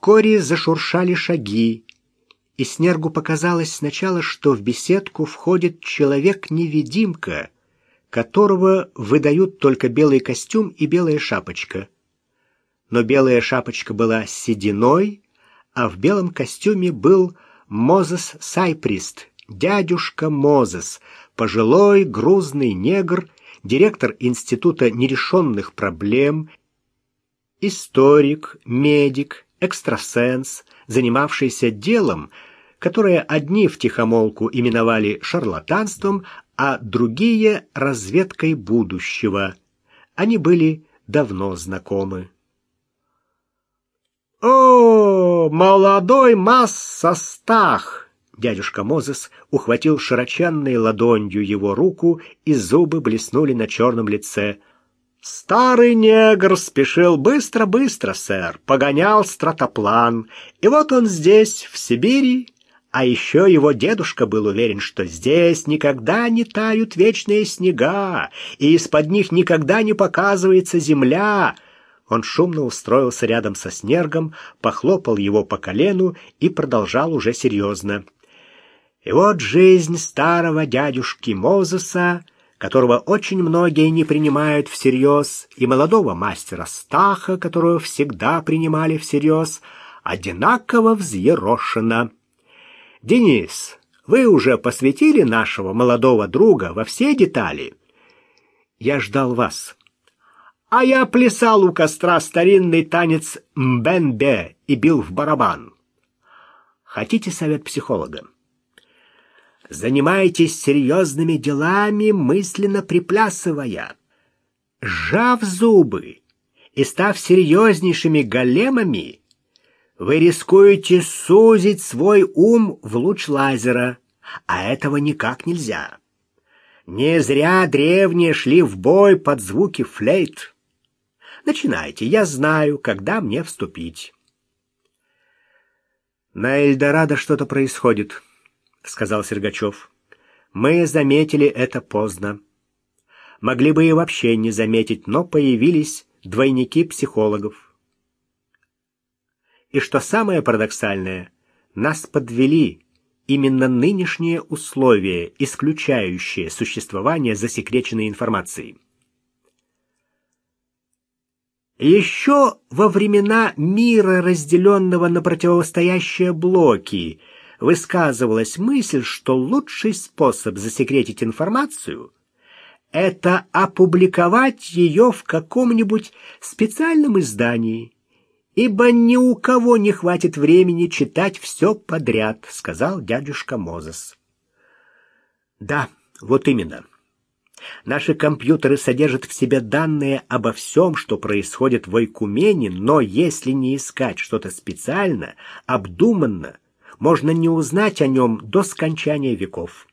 Вскоре зашуршали шаги, и Снергу показалось сначала, что в беседку входит человек-невидимка, которого выдают только белый костюм и белая шапочка. Но белая шапочка была сединой, а в белом костюме был Мозес Сайприст, дядюшка Мозес, пожилой грузный негр, директор Института нерешенных проблем, историк, медик, экстрасенс, занимавшийся делом, которое одни втихомолку именовали шарлатанством, а другие — разведкой будущего. Они были давно знакомы. «О, молодой масса стах!» Дядюшка Мозес ухватил широченной ладонью его руку, и зубы блеснули на черном лице. Старый негр спешил быстро-быстро, сэр, погонял стратоплан. И вот он здесь, в Сибири, а еще его дедушка был уверен, что здесь никогда не тают вечные снега, и из-под них никогда не показывается земля. Он шумно устроился рядом со Снергом, похлопал его по колену и продолжал уже серьезно. И вот жизнь старого дядюшки Мозеса — которого очень многие не принимают всерьез, и молодого мастера Стаха, которого всегда принимали всерьез, одинаково взъерошено. «Денис, вы уже посвятили нашего молодого друга во все детали?» «Я ждал вас». «А я плясал у костра старинный танец мбенбе и бил в барабан». «Хотите совет психолога?» Занимайтесь серьезными делами, мысленно приплясывая. Сжав зубы и став серьезнейшими големами, вы рискуете сузить свой ум в луч лазера, а этого никак нельзя. Не зря древние шли в бой под звуки флейт. Начинайте, я знаю, когда мне вступить. На Эльдорадо что-то происходит сказал Сергачев. Мы заметили это поздно. Могли бы и вообще не заметить, но появились двойники психологов. И что самое парадоксальное, нас подвели именно нынешние условия, исключающие существование засекреченной информации. Еще во времена мира, разделенного на противостоящие блоки, высказывалась мысль, что лучший способ засекретить информацию — это опубликовать ее в каком-нибудь специальном издании, ибо ни у кого не хватит времени читать все подряд, — сказал дядюшка Мозес. Да, вот именно. Наши компьютеры содержат в себе данные обо всем, что происходит в Ойкумене, но если не искать что-то специально, обдуманно, можно не узнать о нем до скончания веков.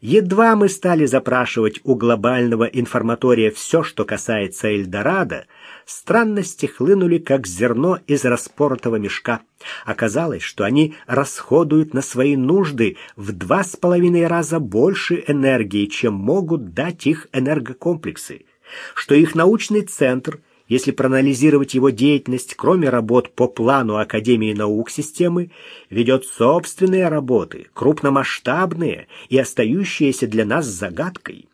Едва мы стали запрашивать у глобального информатория все, что касается Эльдорадо, странности хлынули, как зерно из распоротого мешка. Оказалось, что они расходуют на свои нужды в два с половиной раза больше энергии, чем могут дать их энергокомплексы, что их научный центр – если проанализировать его деятельность, кроме работ по плану Академии наук системы, ведет собственные работы, крупномасштабные и остающиеся для нас загадкой.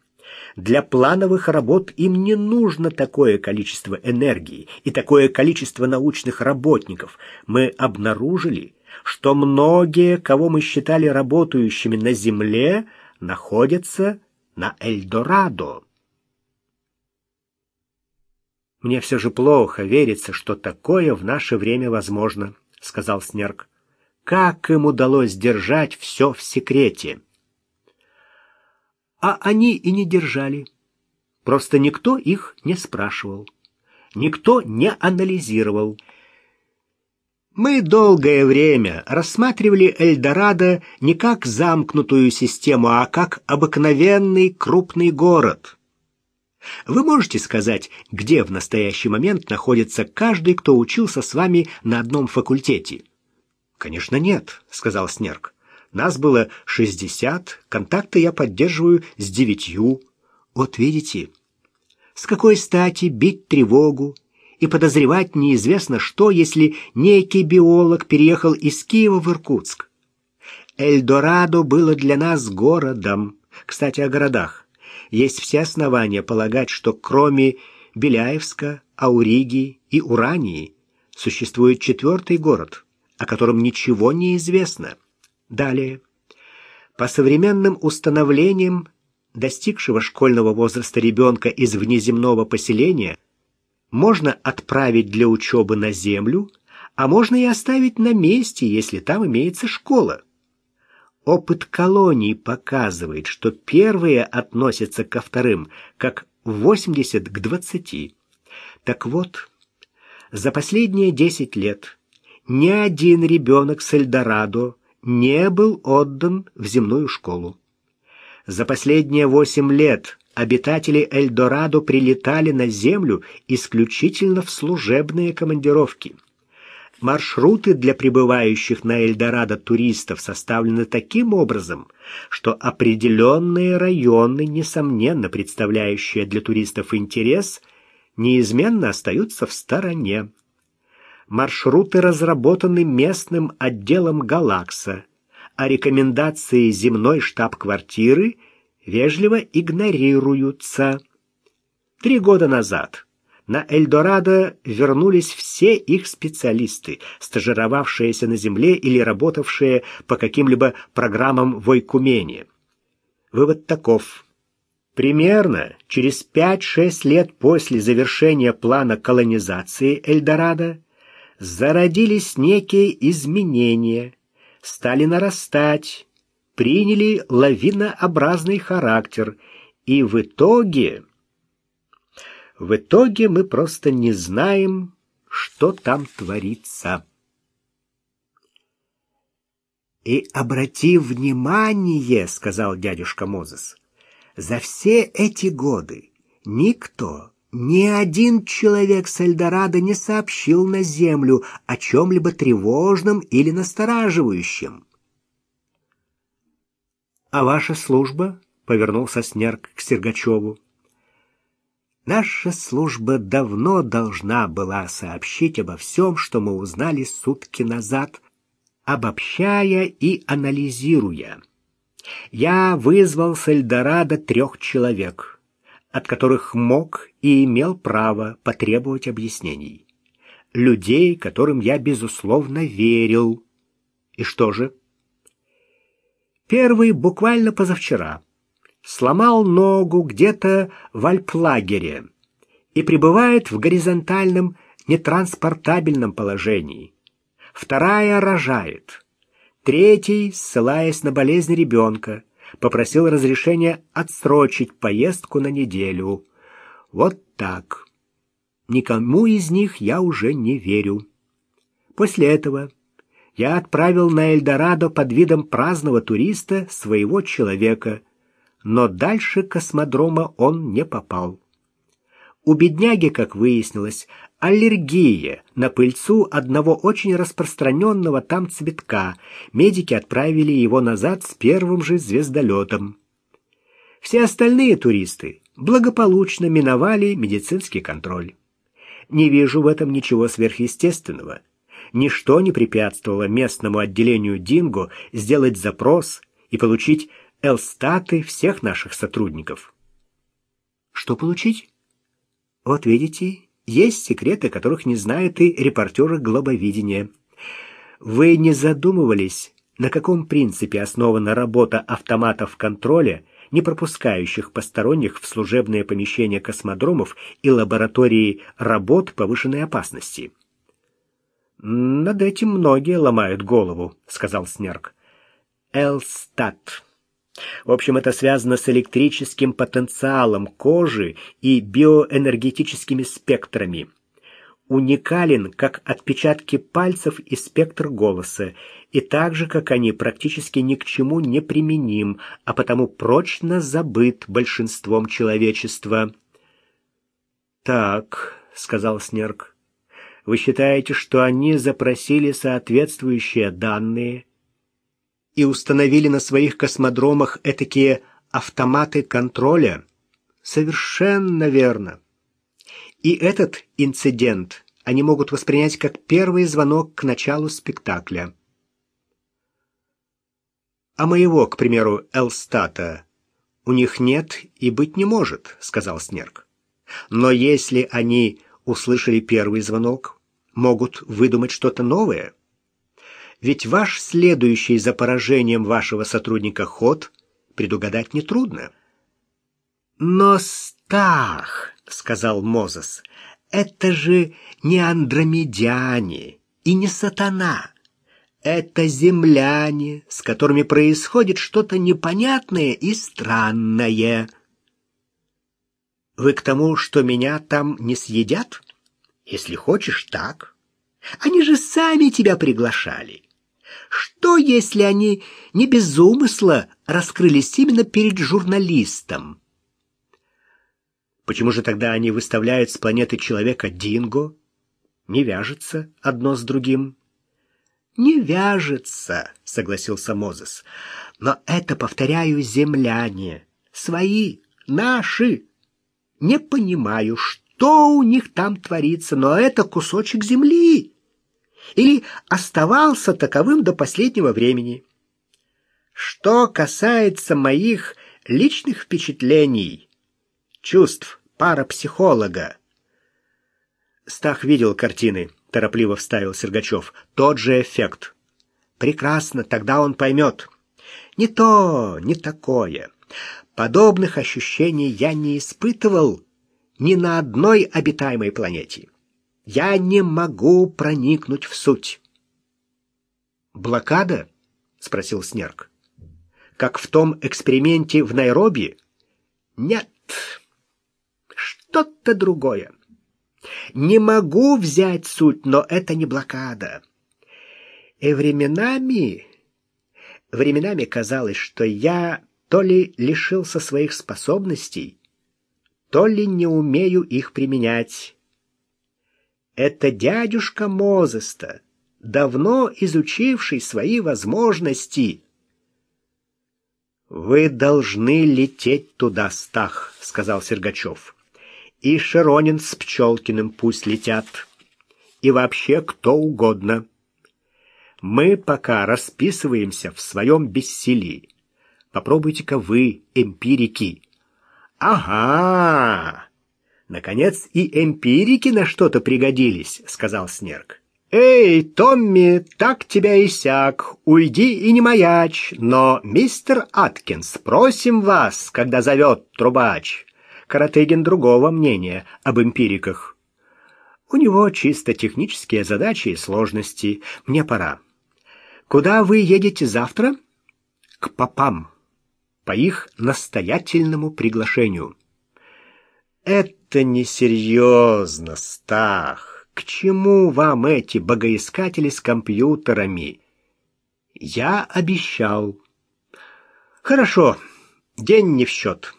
Для плановых работ им не нужно такое количество энергии и такое количество научных работников. Мы обнаружили, что многие, кого мы считали работающими на Земле, находятся на Эльдорадо. Мне все же плохо верится, что такое в наше время возможно, сказал Снерк. Как им удалось держать все в секрете? А они и не держали. Просто никто их не спрашивал. Никто не анализировал. Мы долгое время рассматривали Эльдорадо не как замкнутую систему, а как обыкновенный крупный город. Вы можете сказать, где в настоящий момент находится каждый, кто учился с вами на одном факультете? Конечно, нет, сказал Снерк. Нас было шестьдесят, контакты я поддерживаю с девятью. Вот видите, с какой стати бить тревогу и подозревать неизвестно что, если некий биолог переехал из Киева в Иркутск. Эльдорадо было для нас городом. Кстати, о городах. Есть все основания полагать, что кроме Беляевска, Ауриги и Урании существует четвертый город, о котором ничего не известно. Далее. По современным установлениям достигшего школьного возраста ребенка из внеземного поселения можно отправить для учебы на Землю, а можно и оставить на месте, если там имеется школа. Опыт колоний показывает, что первые относятся ко вторым, как 80 к 20. Так вот, за последние 10 лет ни один ребенок с Эльдорадо не был отдан в земную школу. За последние восемь лет обитатели Эльдорадо прилетали на Землю исключительно в служебные командировки. Маршруты для прибывающих на Эльдорадо туристов составлены таким образом, что определенные районы, несомненно представляющие для туристов интерес, неизменно остаются в стороне. Маршруты разработаны местным отделом «Галакса», а рекомендации земной штаб-квартиры вежливо игнорируются. Три года назад на Эльдорадо вернулись все их специалисты, стажировавшиеся на Земле или работавшие по каким-либо программам в Ойкумене. Вывод таков. Примерно через 5-6 лет после завершения плана колонизации Эльдорадо зародились некие изменения, стали нарастать, приняли лавинообразный характер, и в итоге... В итоге мы просто не знаем, что там творится. «И обрати внимание, — сказал дядюшка Мозес, — за все эти годы никто ни один человек с Эльдорадо не сообщил на землю о чем-либо тревожном или настораживающем. «А ваша служба?» — повернулся Снерк к Сергачеву. «Наша служба давно должна была сообщить обо всем, что мы узнали сутки назад, обобщая и анализируя. Я вызвал с Эльдорадо трех человек» от которых мог и имел право потребовать объяснений. Людей, которым я, безусловно, верил. И что же? Первый буквально позавчера сломал ногу где-то в альплагере и пребывает в горизонтальном нетранспортабельном положении. Вторая рожает. Третий, ссылаясь на болезнь ребенка, попросил разрешения отсрочить поездку на неделю. Вот так. Никому из них я уже не верю. После этого я отправил на Эльдорадо под видом праздного туриста своего человека, но дальше космодрома он не попал. У бедняги, как выяснилось, аллергия на пыльцу одного очень распространенного там цветка. Медики отправили его назад с первым же звездолетом. Все остальные туристы благополучно миновали медицинский контроль. Не вижу в этом ничего сверхъестественного. Ничто не препятствовало местному отделению Динго сделать запрос и получить элстаты всех наших сотрудников. Что получить? Вот видите, есть секреты, которых не знают и репортеры глобовидения. Вы не задумывались, на каком принципе основана работа автоматов контроля, не пропускающих посторонних в служебные помещения космодромов и лаборатории работ повышенной опасности? «Над этим многие ломают голову», — сказал Снерк. «Элстат». В общем, это связано с электрическим потенциалом кожи и биоэнергетическими спектрами. Уникален как отпечатки пальцев и спектр голоса, и так же, как они, практически ни к чему не применим, а потому прочно забыт большинством человечества. «Так», — сказал Снерк, — «вы считаете, что они запросили соответствующие данные?» И установили на своих космодромах этакие автоматы контроля? Совершенно верно. И этот инцидент они могут воспринять как первый звонок к началу спектакля. А моего, к примеру, Элстата у них нет и быть не может, сказал Снерк. Но если они услышали первый звонок, могут выдумать что-то новое. Ведь ваш следующий за поражением вашего сотрудника ход предугадать нетрудно. Но Стах, сказал Мозес, это же не андромедяне и не сатана. Это земляне, с которыми происходит что-то непонятное и странное. Вы к тому, что меня там не съедят? Если хочешь, так. Они же сами тебя приглашали. Что, если они не без умысла раскрылись именно перед журналистом? Почему же тогда они выставляют с планеты человека Динго? Не вяжется одно с другим. Не вяжется, согласился Мозес. Но это, повторяю, земляне. Свои, наши. Не понимаю, что у них там творится, но это кусочек земли. Или оставался таковым до последнего времени. Что касается моих личных впечатлений, чувств парапсихолога. Стах видел картины, торопливо вставил Сергачев. Тот же эффект. Прекрасно, тогда он поймет. Не то, не такое. Подобных ощущений я не испытывал ни на одной обитаемой планете. Я не могу проникнуть в суть. Блокада? спросил Снерк. Как в том эксперименте в Найроби? Нет. Что-то другое. Не могу взять суть, но это не блокада. И временами, временами казалось, что я то ли лишился своих способностей, то ли не умею их применять. Это дядюшка Мозеста, давно изучивший свои возможности, «Вы должны лететь туда, Стах», — сказал Сергачев. «И Широнин с Пчелкиным пусть летят. И вообще кто угодно. Мы пока расписываемся в своем бессилии. Попробуйте-ка вы, эмпирики». «Ага! Наконец и эмпирики на что-то пригодились», — сказал Снерк. «Эй, Томми, так тебя и сяк, уйди и не маячь, но, мистер Аткинс, просим вас, когда зовет трубач». Каратыгин другого мнения об эмпириках. У него чисто технические задачи и сложности. Мне пора. Куда вы едете завтра? К попам. По их настоятельному приглашению. Это несерьезно, Стах. К чему вам эти богоискатели с компьютерами? Я обещал. Хорошо, день не в счет.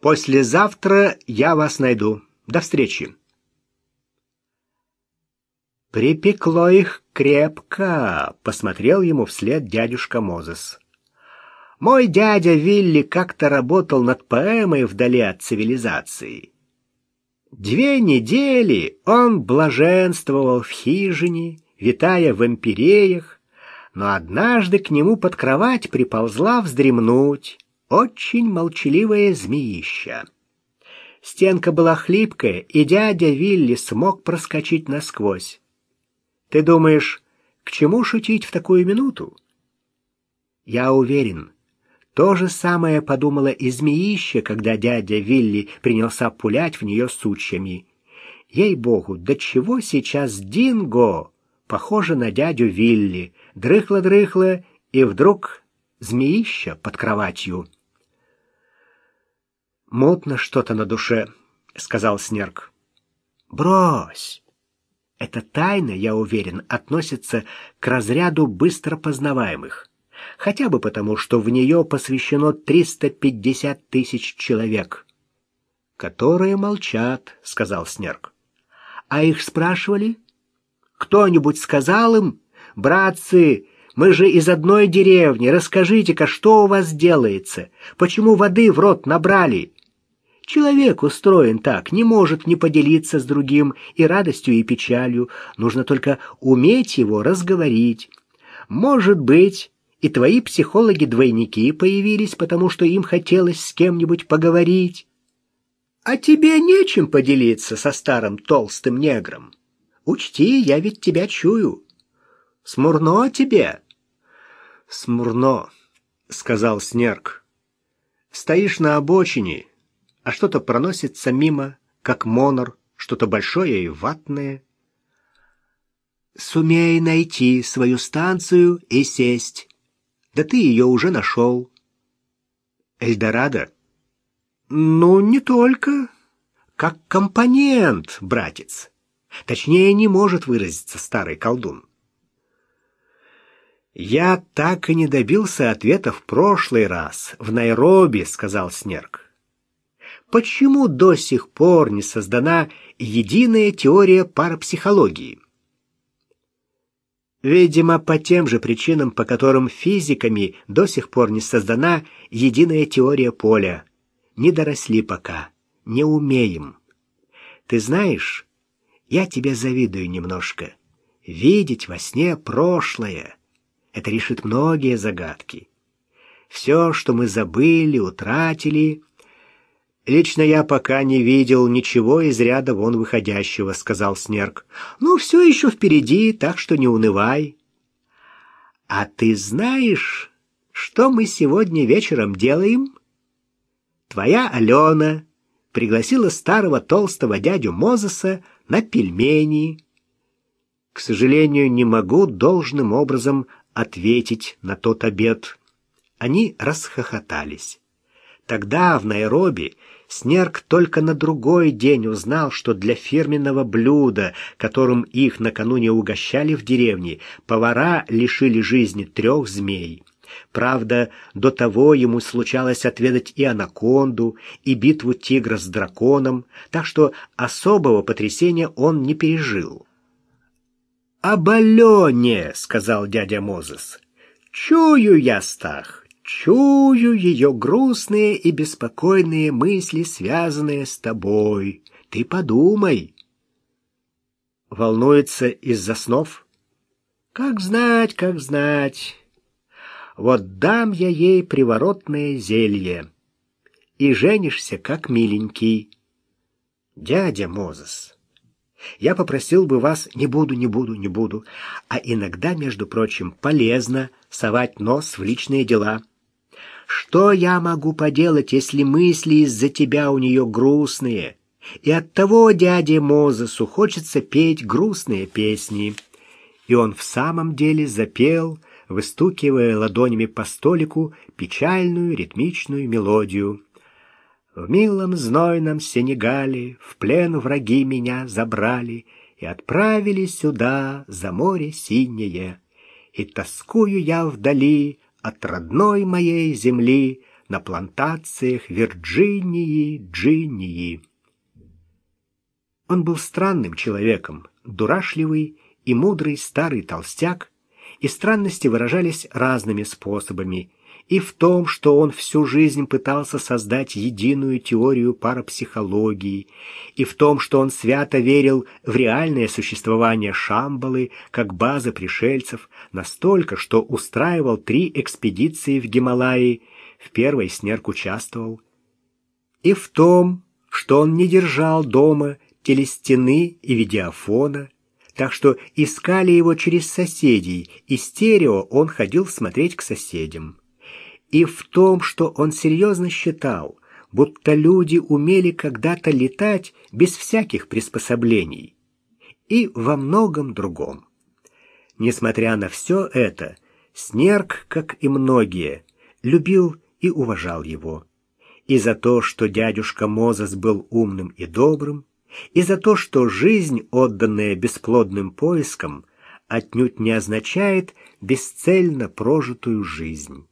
Послезавтра я вас найду. До встречи. Припекло их крепко, посмотрел ему вслед дядюшка Мозес. Мой дядя Вилли как-то работал над поэмой вдали от цивилизации. Две недели он блаженствовал в хижине, витая в империях, но однажды к нему под кровать приползла вздремнуть очень молчаливая змеища. Стенка была хлипкая, и дядя Вилли смог проскочить насквозь. Ты думаешь, к чему шутить в такую минуту? Я уверен, то же самое подумала и змеище, когда дядя Вилли принялся пулять в нее сучьями. Ей-богу, до чего сейчас Динго похоже на дядю Вилли, дрыхло-дрыхло, и вдруг змеища под кроватью. «Мутно что-то на душе», — сказал Снерк. «Брось! Эта тайна, я уверен, относится к разряду быстро познаваемых хотя бы потому, что в нее посвящено 350 тысяч человек. «Которые молчат», — сказал Снерк. «А их спрашивали? Кто-нибудь сказал им, братцы, мы же из одной деревни, расскажите-ка, что у вас делается? Почему воды в рот набрали? Человек устроен так, не может не поделиться с другим и радостью, и печалью. Нужно только уметь его разговорить. Может быть, и твои психологи-двойники появились, потому что им хотелось с кем-нибудь поговорить. А тебе нечем поделиться со старым толстым негром. Учти, я ведь тебя чую. Смурно тебе. Смурно, сказал Снерк. Стоишь на обочине, а что-то проносится мимо, как монор, что-то большое и ватное. Сумей найти свою станцию и сесть. Да ты ее уже нашел. Эльдорадо? Ну, не только. Как компонент, братец. Точнее, не может выразиться старый колдун. «Я так и не добился ответа в прошлый раз, в Найроби», — сказал Снерк. «Почему до сих пор не создана единая теория парапсихологии?» Видимо, по тем же причинам, по которым физиками до сих пор не создана единая теория поля. Не доросли пока, не умеем. Ты знаешь, я тебе завидую немножко. Видеть во сне прошлое — это решит многие загадки. Все, что мы забыли, утратили... Лично я пока не видел ничего из ряда вон выходящего, сказал Снерк. Ну, все еще впереди, так что не унывай. А ты знаешь, что мы сегодня вечером делаем? Твоя Алена пригласила старого толстого дядю Мозеса на пельмени. К сожалению, не могу должным образом ответить на тот обед. Они расхохотались. Тогда в Найроби Снерк только на другой день узнал, что для фирменного блюда, которым их накануне угощали в деревне, повара лишили жизни трех змей. Правда, до того ему случалось отведать и анаконду, и битву тигра с драконом, так что особого потрясения он не пережил. «Об Алене!» — сказал дядя Мозес. «Чую я, Стах, чую ее грустные и беспокойные мысли, связанные с тобой. Ты подумай». Волнуется из-за снов? «Как знать, как знать!» Вот дам я ей приворотное зелье. И женишься, как миленький. Дядя Мозес, я попросил бы вас, не буду, не буду, не буду, а иногда, между прочим, полезно совать нос в личные дела. Что я могу поделать, если мысли из-за тебя у нее грустные? И оттого дяде Мозесу хочется петь грустные песни. И он в самом деле запел выстукивая ладонями по столику печальную ритмичную мелодию. В милом знойном Сенегале в плен враги меня забрали и отправили сюда, за море синее. И тоскую я вдали от родной моей земли на плантациях Вирджинии, Джинии. Он был странным человеком, дурашливый и мудрый старый толстяк, и странности выражались разными способами, и в том, что он всю жизнь пытался создать единую теорию парапсихологии, и в том, что он свято верил в реальное существование Шамбалы как базы пришельцев, настолько, что устраивал три экспедиции в Гималаи, в первой Снерк участвовал, и в том, что он не держал дома телестены и видеофона, так что искали его через соседей, и стерео он ходил смотреть к соседям. И в том, что он серьезно считал, будто люди умели когда-то летать без всяких приспособлений. И во многом другом. Несмотря на все это, Снерк, как и многие, любил и уважал его. И за то, что дядюшка Мозес был умным и добрым, и за то, что жизнь, отданная бесплодным поискам, отнюдь не означает бесцельно прожитую жизнь.